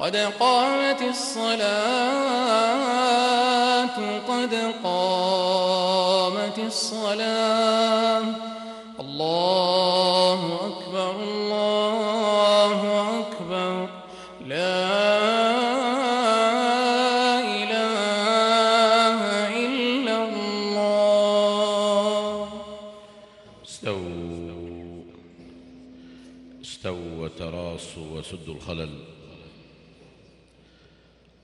قد قامت الصلاة قد قامت الصلاة. الله أكبر الله أكبر. لا إله إلا الله. استووا. استووا وتراصوا وسدوا الخلل.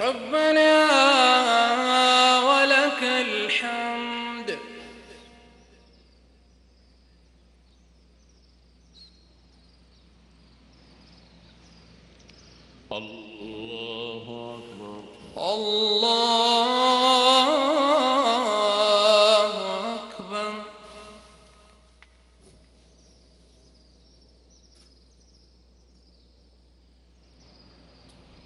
ربنا ولك الحمد.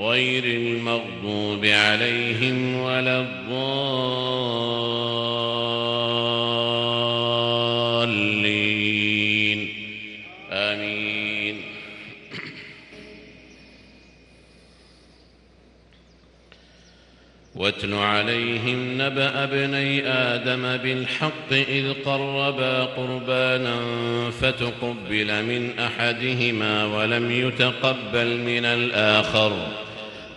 غير المغضوب عليهم ولا الضالين. آمين. واتل عليهم نبأ ابني آدم بالحق إذ قربا قربانا فتقبل من أحدهما ولم يتقبل من الآخر.